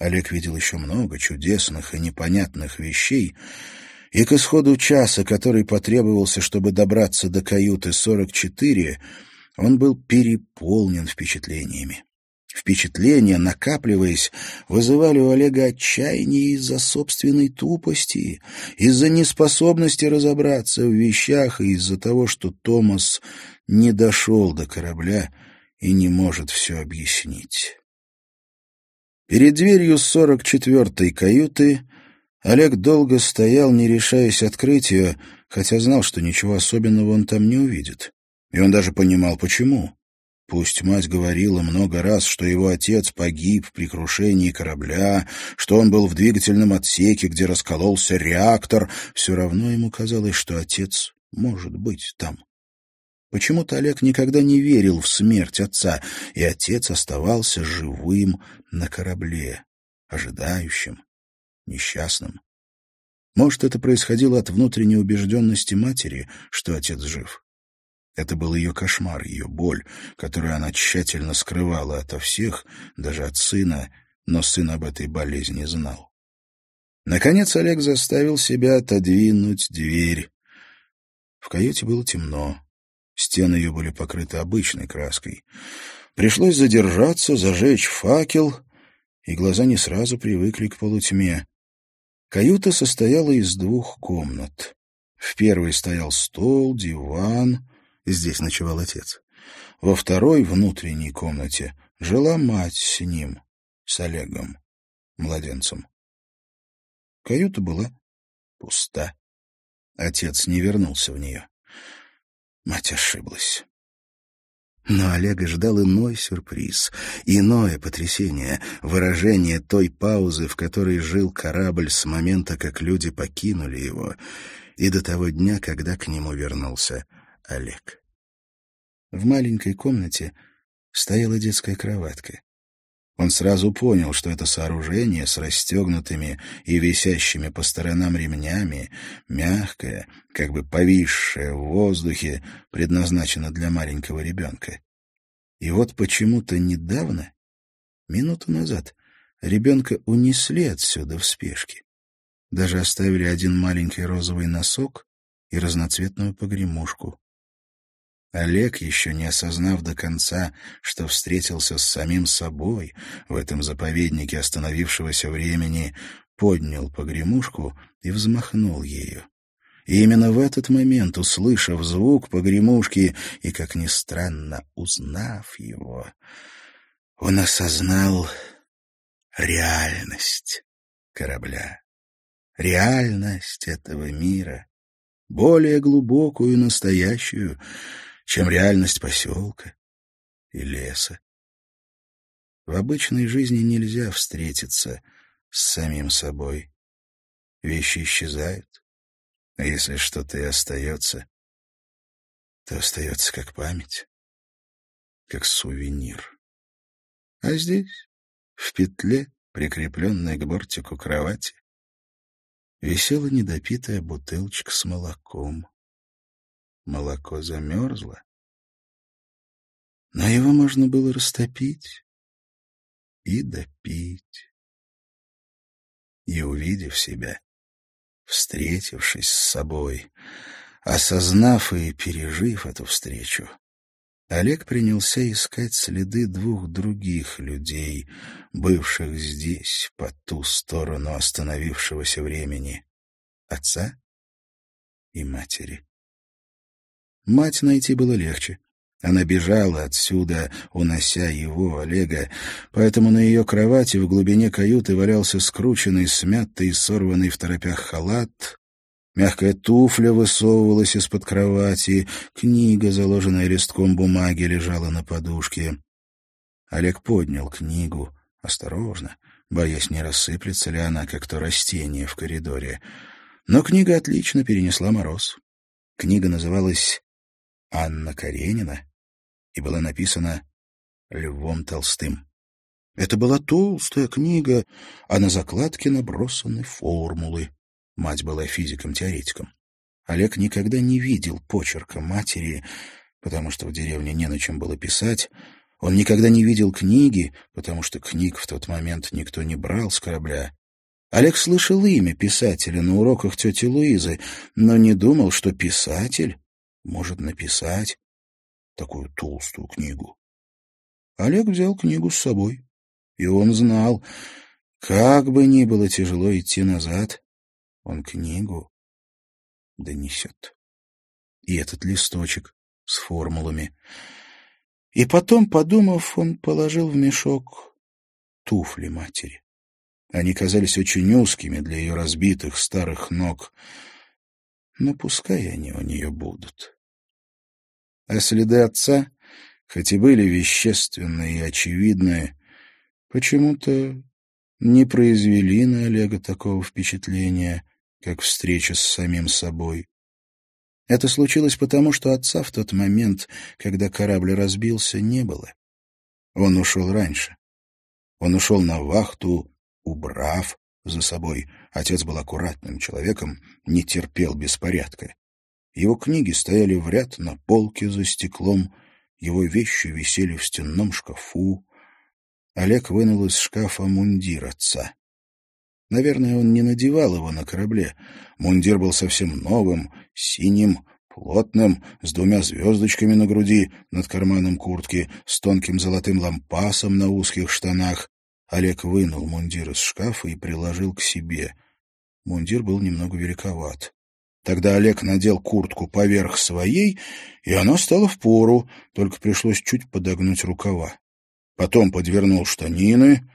Олег видел еще много чудесных и непонятных вещей, и к исходу часа, который потребовался, чтобы добраться до каюты 44, он был переполнен впечатлениями. Впечатления, накапливаясь, вызывали у Олега отчаяние из-за собственной тупости, из-за неспособности разобраться в вещах и из-за того, что Томас не дошел до корабля и не может все объяснить. Перед дверью сорок четвертой каюты Олег долго стоял, не решаясь открыть ее, хотя знал, что ничего особенного он там не увидит. И он даже понимал, почему. Пусть мать говорила много раз, что его отец погиб при крушении корабля, что он был в двигательном отсеке, где раскололся реактор, все равно ему казалось, что отец может быть там. Почему-то Олег никогда не верил в смерть отца, и отец оставался живым на корабле, ожидающим, несчастным. Может, это происходило от внутренней убежденности матери, что отец жив. Это был ее кошмар, ее боль, которую она тщательно скрывала ото всех, даже от сына, но сын об этой болезни знал. Наконец Олег заставил себя отодвинуть дверь. В каюте было темно. Стены ее были покрыты обычной краской. Пришлось задержаться, зажечь факел, и глаза не сразу привыкли к полутьме. Каюта состояла из двух комнат. В первой стоял стол, диван, Здесь ночевал отец. Во второй, внутренней комнате, жила мать с ним, с Олегом, младенцем. Каюта была пуста. Отец не вернулся в нее. Мать ошиблась. Но Олега ждал иной сюрприз, иное потрясение, выражение той паузы, в которой жил корабль с момента, как люди покинули его, и до того дня, когда к нему вернулся Олег. В маленькой комнате стояла детская кроватка. Он сразу понял, что это сооружение с расстегнутыми и висящими по сторонам ремнями, мягкое, как бы повисшее в воздухе, предназначено для маленького ребенка. И вот почему-то недавно, минуту назад, ребенка унесли отсюда в спешке. Даже оставили один маленький розовый носок и разноцветную погремушку. Олег, еще не осознав до конца, что встретился с самим собой в этом заповеднике остановившегося времени, поднял погремушку и взмахнул ею. И именно в этот момент, услышав звук погремушки и, как ни странно, узнав его, он осознал реальность корабля, реальность этого мира, более глубокую и настоящую, чем реальность поселка и леса. В обычной жизни нельзя встретиться с самим собой. Вещи исчезают, а если что-то и остается, то остается как память, как сувенир. А здесь, в петле, прикрепленной к бортику кровати, висела недопитая бутылочка с молоком. Молоко замерзло. Но его можно было растопить и допить. И, увидев себя, встретившись с собой, осознав и пережив эту встречу, Олег принялся искать следы двух других людей, бывших здесь, по ту сторону остановившегося времени — отца и матери. Мать найти было легче. Она бежала отсюда, унося его, Олега, поэтому на ее кровати в глубине каюты валялся скрученный, смятый и сорванный в торопях халат. Мягкая туфля высовывалась из-под кровати, книга, заложенная листком бумаги, лежала на подушке. Олег поднял книгу, осторожно, боясь, не рассыплется ли она, как то растение в коридоре. Но книга отлично перенесла мороз. Книга называлась Анна Каренина и была написана Львом Толстым. Это была толстая книга, а на закладке набросаны формулы. Мать была физиком-теоретиком. Олег никогда не видел почерка матери, потому что в деревне не на чем было писать. Он никогда не видел книги, потому что книг в тот момент никто не брал с корабля. Олег слышал имя писателя на уроках тети Луизы, но не думал, что писатель может написать такую толстую книгу. Олег взял книгу с собой, и он знал, как бы ни было тяжело идти назад, он книгу донесет. И этот листочек с формулами. И потом, подумав, он положил в мешок туфли матери. Они казались очень узкими для ее разбитых старых ног, но пускай они у нее будут. А следы отца, хоть и были вещественные и очевидные, почему-то не произвели на Олега такого впечатления, как встреча с самим собой. Это случилось потому, что отца в тот момент, когда корабль разбился, не было. Он ушел раньше. Он ушел на вахту, убрав за собой. Отец был аккуратным человеком, не терпел беспорядка. Его книги стояли в ряд на полке за стеклом, его вещи висели в стенном шкафу. Олег вынул из шкафа мундир отца. Наверное, он не надевал его на корабле. Мундир был совсем новым, синим, плотным, с двумя звездочками на груди, над карманом куртки, с тонким золотым лампасом на узких штанах. Олег вынул мундир из шкафа и приложил к себе. Мундир был немного великоват. Тогда Олег надел куртку поверх своей, и она стала в пору, только пришлось чуть подогнуть рукава. Потом подвернул штанины,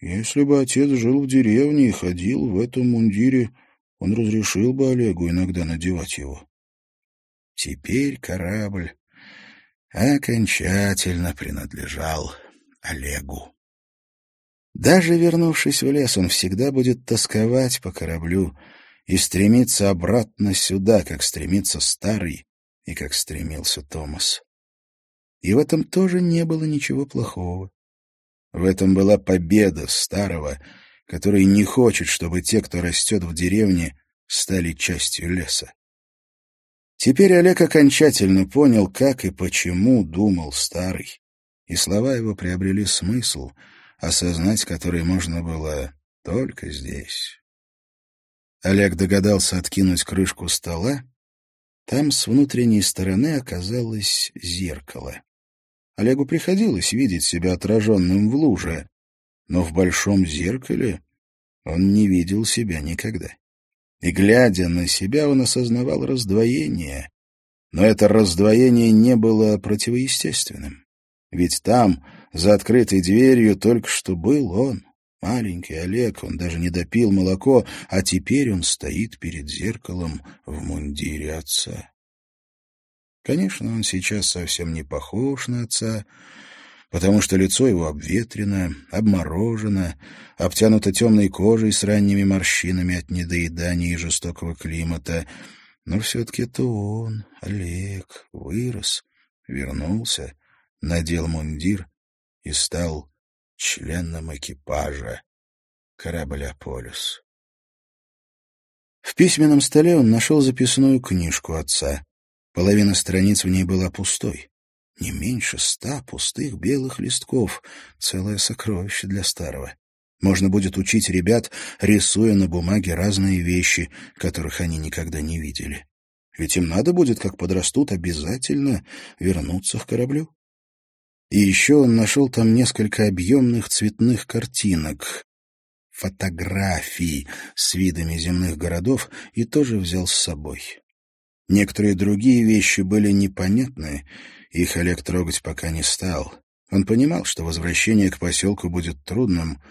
если бы отец жил в деревне и ходил в этом мундире, он разрешил бы Олегу иногда надевать его. Теперь корабль окончательно принадлежал Олегу. Даже вернувшись в лес, он всегда будет тосковать по кораблю и стремиться обратно сюда, как стремится старый и как стремился Томас. И в этом тоже не было ничего плохого. В этом была победа старого, который не хочет, чтобы те, кто растет в деревне, стали частью леса. Теперь Олег окончательно понял, как и почему думал старый, и слова его приобрели смысл, осознать который можно было только здесь. Олег догадался откинуть крышку стола. Там с внутренней стороны оказалось зеркало. Олегу приходилось видеть себя отраженным в луже, но в большом зеркале он не видел себя никогда. И, глядя на себя, он осознавал раздвоение. Но это раздвоение не было противоестественным. Ведь там, за открытой дверью, только что был он, маленький Олег, он даже не допил молоко, а теперь он стоит перед зеркалом в мундире отца. Конечно, он сейчас совсем не похож на отца, потому что лицо его обветрено, обморожено, обтянуто темной кожей с ранними морщинами от недоедания и жестокого климата. Но все-таки это он, Олег, вырос, вернулся, надел мундир и стал членом экипажа корабля «Полюс». В письменном столе он нашел записную книжку отца. Половина страниц в ней была пустой. Не меньше ста пустых белых листков. Целое сокровище для старого. Можно будет учить ребят, рисуя на бумаге разные вещи, которых они никогда не видели. Ведь им надо будет, как подрастут, обязательно вернуться к кораблю. И еще он нашел там несколько объемных цветных картинок, фотографий с видами земных городов и тоже взял с собой. Некоторые другие вещи были непонятны, их Олег трогать пока не стал. Он понимал, что возвращение к поселку будет трудным,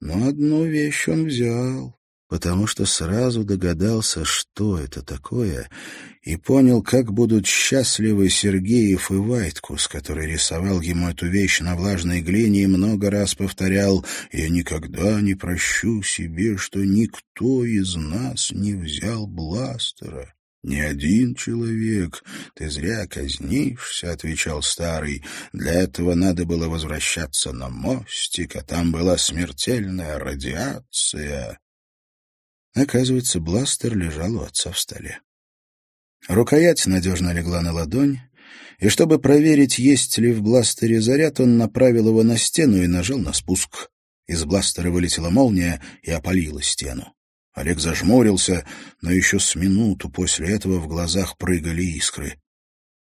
но одну вещь он взял, потому что сразу догадался, что это такое, и понял, как будут счастливы Сергеев и Вайткус, который рисовал ему эту вещь на влажной глине и много раз повторял «Я никогда не прощу себе, что никто из нас не взял бластера». «Не один человек. Ты зря казнишься», — отвечал старый. «Для этого надо было возвращаться на мостик, а там была смертельная радиация». Оказывается, бластер лежал у отца в столе. Рукоять надежно легла на ладонь, И чтобы проверить, есть ли в бластере заряд, он направил его на стену и нажал на спуск. Из бластера вылетела молния и опалила стену. Олег зажмурился, но еще с минуту после этого в глазах прыгали искры.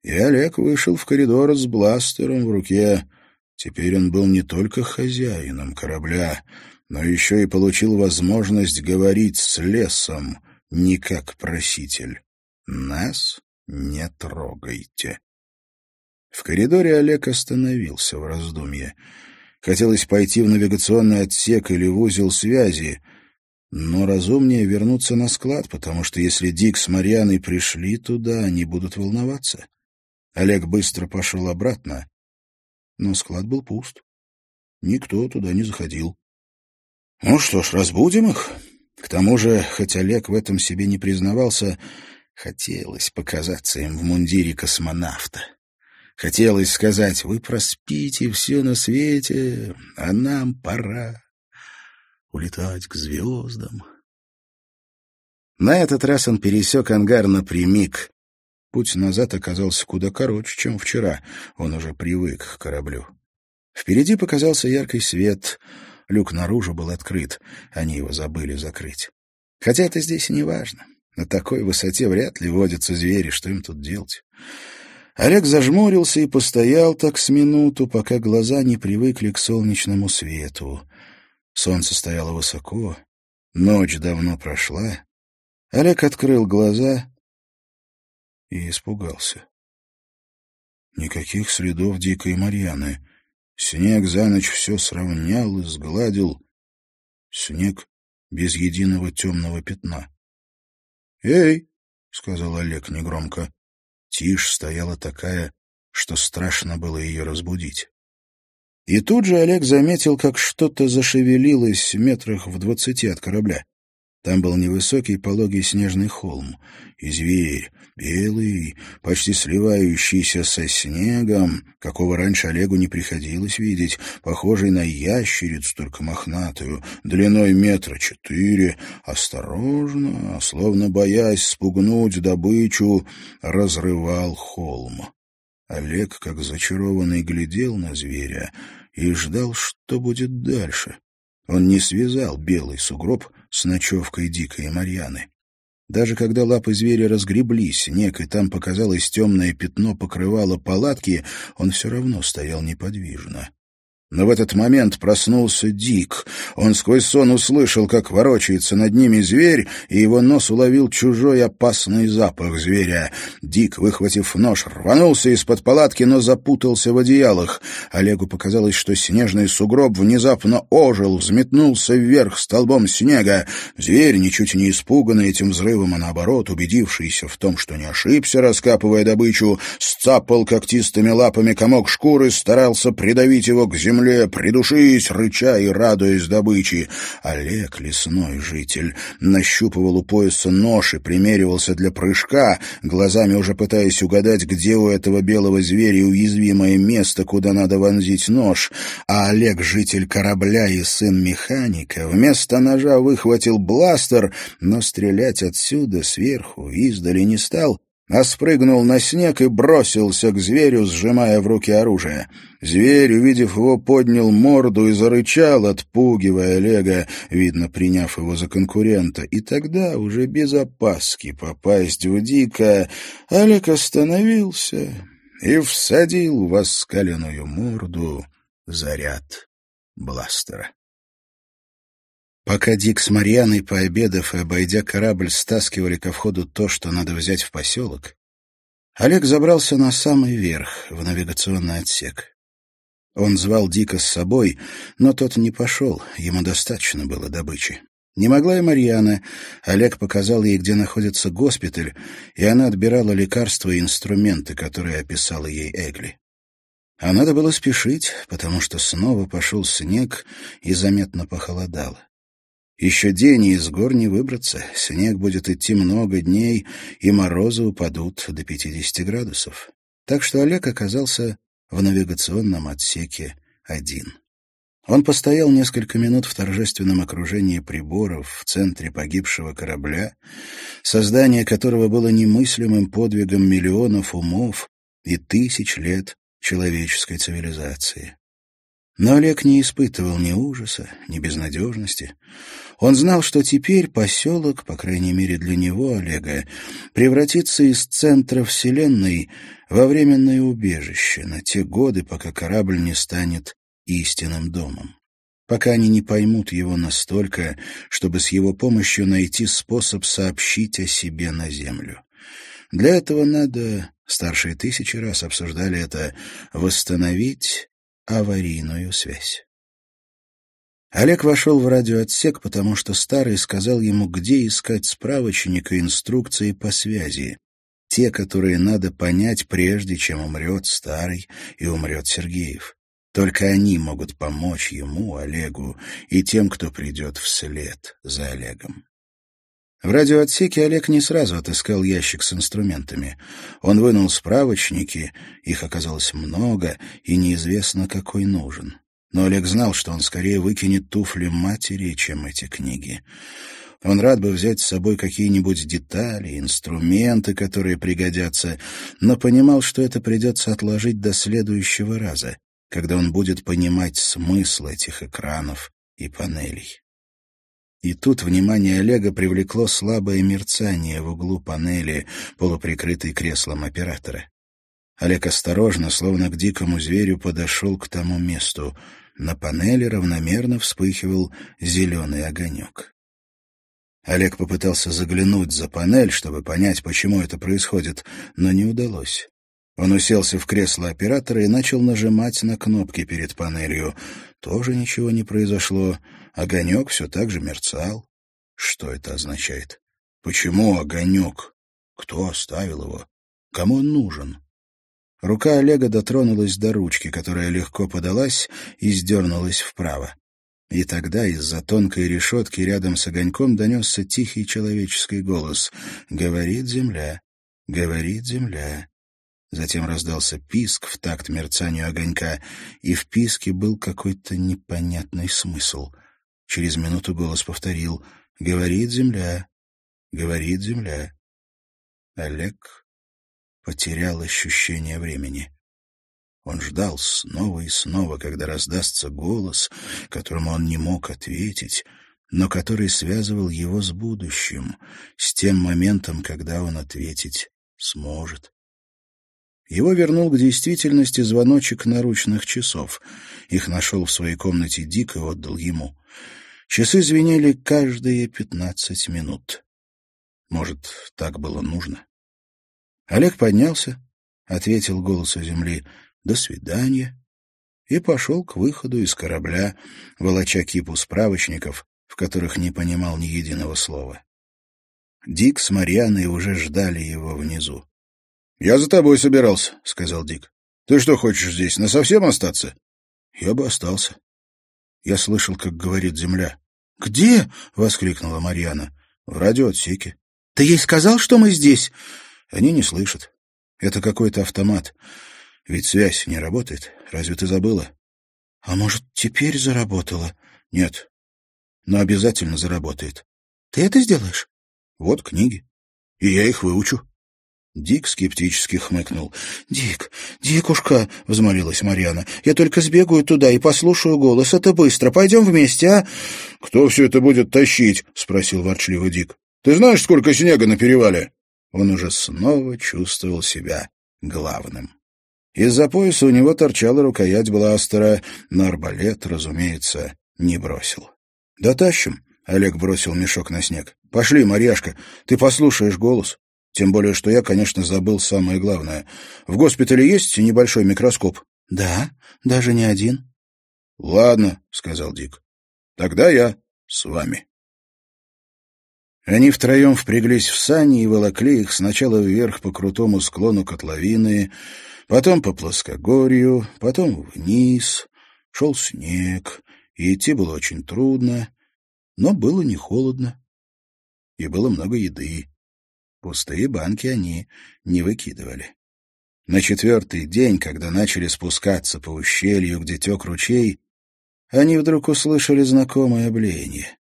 И Олег вышел в коридор с бластером в руке. Теперь он был не только хозяином корабля, но еще и получил возможность говорить с лесом, не как проситель. «Нас не трогайте». В коридоре Олег остановился в раздумье. Хотелось пойти в навигационный отсек или в узел связи, но разумнее вернуться на склад, потому что если Дик с Марьяной пришли туда, они будут волноваться. Олег быстро пошел обратно, но склад был пуст. Никто туда не заходил. Ну что ж, разбудим их. К тому же, хоть Олег в этом себе не признавался, хотелось показаться им в мундире космонавта. Хотелось сказать, вы проспите все на свете, а нам пора улетать к звездам. На этот раз он пересек ангар напрямик. Путь назад оказался куда короче, чем вчера. Он уже привык к кораблю. Впереди показался яркий свет. Люк наружу был открыт. Они его забыли закрыть. Хотя это здесь и не важно. На такой высоте вряд ли водятся звери. Что им тут делать? Олег зажмурился и постоял так с минуту, пока глаза не привыкли к солнечному свету. Солнце стояло высоко, ночь давно прошла. Олег открыл глаза и испугался. Никаких следов дикой Марьяны. Снег за ночь все сравнял и сгладил. Снег без единого темного пятна. «Эй!» — сказал Олег негромко. Тишь стояла такая, что страшно было ее разбудить. И тут же Олег заметил, как что-то зашевелилось метрах в двадцати от корабля. Там был невысокий пологий снежный холм, и зверь, белый, почти сливающийся со снегом, какого раньше Олегу не приходилось видеть, похожий на ящерицу, только мохнатую, длиной метра четыре, осторожно, словно боясь спугнуть добычу, разрывал холм. Олег, как зачарованный, глядел на зверя и ждал, что будет дальше. Он не связал белый сугроб с ночевкой Дикой Марьяны. Даже когда лапы зверя разгребли снег, и там показалось темное пятно покрывало палатки, он все равно стоял неподвижно. Но в этот момент проснулся Дик. Он сквозь сон услышал, как ворочается над ними зверь, и его нос уловил чужой опасный запах зверя. Дик, выхватив нож, рванулся из-под палатки, но запутался в одеялах. Олегу показалось, что снежный сугроб внезапно ожил, взметнулся вверх столбом снега. Зверь, ничуть не испуганный этим взрывом, а наоборот, убедившийся в том, что не ошибся, раскапывая добычу, сцапал когтистыми лапами комок шкуры, старался придавить его к земле, земле, придушись, рыча и радуясь добыче. Олег, лесной житель, нащупывал у пояса нож и примеривался для прыжка, глазами уже пытаясь угадать, где у этого белого зверя уязвимое место, куда надо вонзить нож. А Олег, житель корабля и сын механика, вместо ножа выхватил бластер, но стрелять отсюда, сверху, издали не стал, а спрыгнул на снег и бросился к зверю, сжимая в руки оружие. Зверь, увидев его, поднял морду и зарычал, отпугивая Олега, видно, приняв его за конкурента. И тогда, уже без опаски попасть в Дика, Олег остановился и всадил в оскаленную морду заряд бластера. Пока Дик с Марьяной, пообедав и обойдя корабль, стаскивали ко входу то, что надо взять в поселок, Олег забрался на самый верх, в навигационный отсек. Он звал Дика с собой, но тот не пошел, ему достаточно было добычи. Не могла и Марьяна. Олег показал ей, где находится госпиталь, и она отбирала лекарства и инструменты, которые описала ей Эгли. А надо было спешить, потому что снова пошел снег и заметно похолодало. Еще день, и из гор не выбраться. Снег будет идти много дней, и морозы упадут до 50 градусов. Так что Олег оказался в навигационном отсеке один. Он постоял несколько минут в торжественном окружении приборов в центре погибшего корабля, создание которого было немыслимым подвигом миллионов умов, и тысяч лет человеческой цивилизации. Но Олег не испытывал ни ужаса, ни безнадежности. Он знал, что теперь поселок, по крайней мере для него, Олега, превратится из центра Вселенной во временное убежище на те годы, пока корабль не станет истинным домом. Пока они не поймут его настолько, чтобы с его помощью найти способ сообщить о себе на Землю. Для этого надо, старшие тысячи раз обсуждали это, восстановить аварийную связь. Олег вошел в радиоотсек, потому что старый сказал ему, где искать справочник и инструкции по связи, те, которые надо понять, прежде чем умрет старый и умрет Сергеев. Только они могут помочь ему, Олегу, и тем, кто придет вслед за Олегом. В радиоотсеке Олег не сразу отыскал ящик с инструментами. Он вынул справочники, их оказалось много, и неизвестно, какой нужен. Но Олег знал, что он скорее выкинет туфли матери, чем эти книги. Он рад бы взять с собой какие-нибудь детали, инструменты, которые пригодятся, но понимал, что это придется отложить до следующего раза, когда он будет понимать смысл этих экранов и панелей. И тут внимание Олега привлекло слабое мерцание в углу панели, полуприкрытой креслом оператора. Олег осторожно, словно к дикому зверю, подошел к тому месту. На панели равномерно вспыхивал зеленый огонек. Олег попытался заглянуть за панель, чтобы понять, почему это происходит, но не удалось. Он уселся в кресло оператора и начал нажимать на кнопки перед панелью. Тоже ничего не произошло. Огонек все так же мерцал. Что это означает? Почему огонек? Кто оставил его? Кому он нужен? Рука Олега дотронулась до ручки, которая легко подалась и сдернулась вправо. И тогда из-за тонкой решетки рядом с огоньком донесся тихий человеческий голос. «Говорит земля, говорит земля». Затем раздался писк в такт мерцанию огонька, и в писке был какой-то непонятный смысл. Через минуту голос повторил «Говорит земля, говорит земля». Олег потерял ощущение времени. Он ждал снова и снова, когда раздастся голос, которому он не мог ответить, но который связывал его с будущим, с тем моментом, когда он ответить сможет. Его вернул к действительности звоночек наручных часов. Их нашел в своей комнате Дик и отдал ему. Часы звенели каждые пятнадцать минут. Может, так было нужно? Олег поднялся, ответил голосу земли «До свидания» и пошел к выходу из корабля, волоча кипу справочников, в которых не понимал ни единого слова. Дик с Марьяной уже ждали его внизу. «Я за тобой собирался», — сказал Дик. «Ты что, хочешь здесь, насовсем остаться?» «Я бы остался». Я слышал, как говорит земля. «Где?» — воскликнула Марьяна. «В радиоотсеке». «Ты ей сказал, что мы здесь?» «Они не слышат. Это какой-то автомат. Ведь связь не работает. Разве ты забыла?» «А может, теперь заработала?» «Нет. Но обязательно заработает». «Ты это сделаешь?» «Вот книги. И я их выучу». Дик скептически хмыкнул. «Дик, Дикушка!» — взмолилась Марьяна. «Я только сбегаю туда и послушаю голос. Это быстро. Пойдем вместе, а?» «Кто все это будет тащить?» — спросил ворчливо Дик. «Ты знаешь, сколько снега на перевале?» Он уже снова чувствовал себя главным. Из-за пояса у него торчала рукоять бластера, но арбалет, разумеется, не бросил. «Дотащим?» — Олег бросил мешок на снег. «Пошли, Марьяшка, ты послушаешь голос. Тем более, что я, конечно, забыл самое главное. В госпитале есть небольшой микроскоп? — Да, даже не один. — Ладно, — сказал Дик. — Тогда я с вами. Они втроем впряглись в сани и волокли их сначала вверх по крутому склону котловины, потом по плоскогорью, потом вниз. Шел снег, и идти было очень трудно, но было не холодно, и было много еды. Пустые банки они не выкидывали. На четвертый день, когда начали спускаться по ущелью, где тек ручей, они вдруг услышали знакомое блеяние.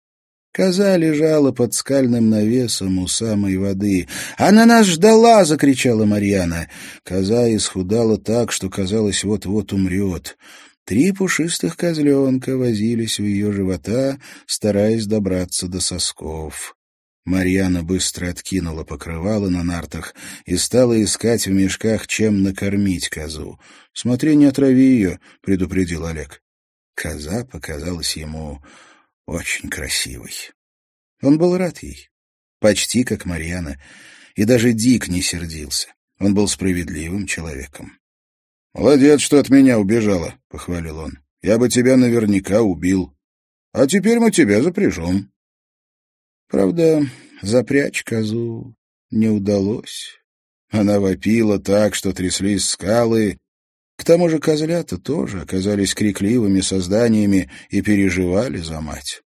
Коза лежала под скальным навесом у самой воды. «Она нас ждала!» — закричала Марьяна. Коза исхудала так, что, казалось, вот-вот умрет. Три пушистых козленка возились у ее живота, стараясь добраться до сосков. Марьяна быстро откинула покрывало на нартах и стала искать в мешках, чем накормить козу. — Смотри, не отрави ее, — предупредил Олег. Коза показалась ему очень красивой. Он был рад ей, почти как Марьяна, и даже Дик не сердился. Он был справедливым человеком. — Молодец, что от меня убежала, — похвалил он. — Я бы тебя наверняка убил. А теперь мы тебя запряжем. Правда, запрячь козу не удалось. Она вопила так, что тряслись скалы. К тому же козлята тоже оказались крикливыми созданиями и переживали за мать.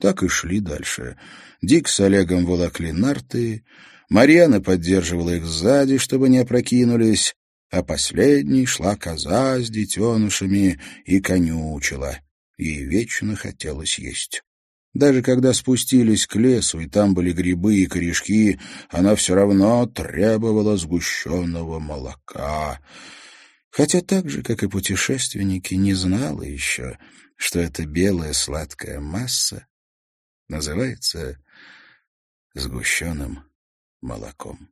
Так и шли дальше. Дик с Олегом волокли нарты, Марьяна поддерживала их сзади, чтобы не опрокинулись, а последней шла коза с детенышами и конючила. Ей вечно хотелось есть. Даже когда спустились к лесу, и там были грибы и корешки, она все равно требовала сгущенного молока. Хотя так же, как и путешественники, не знала еще, что эта белая сладкая масса называется сгущенным молоком.